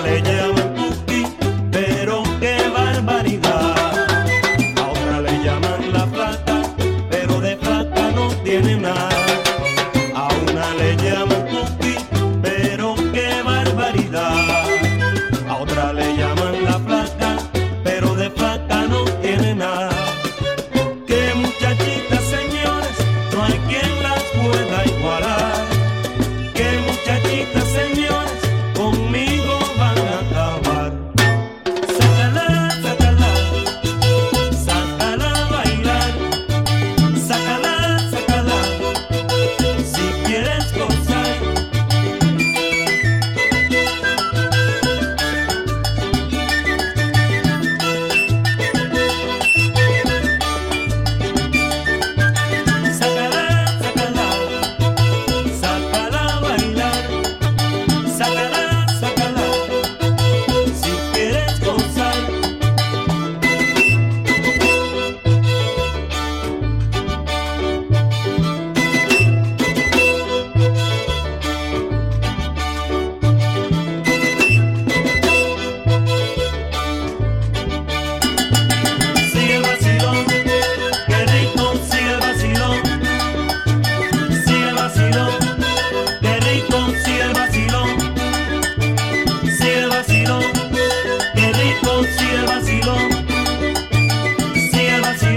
alegría.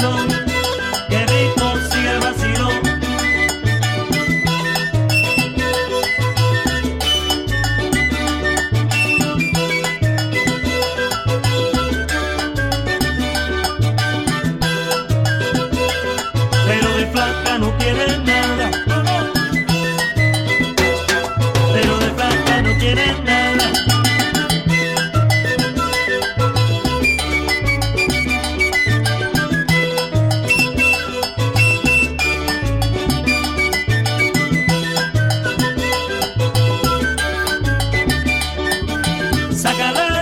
don't Saca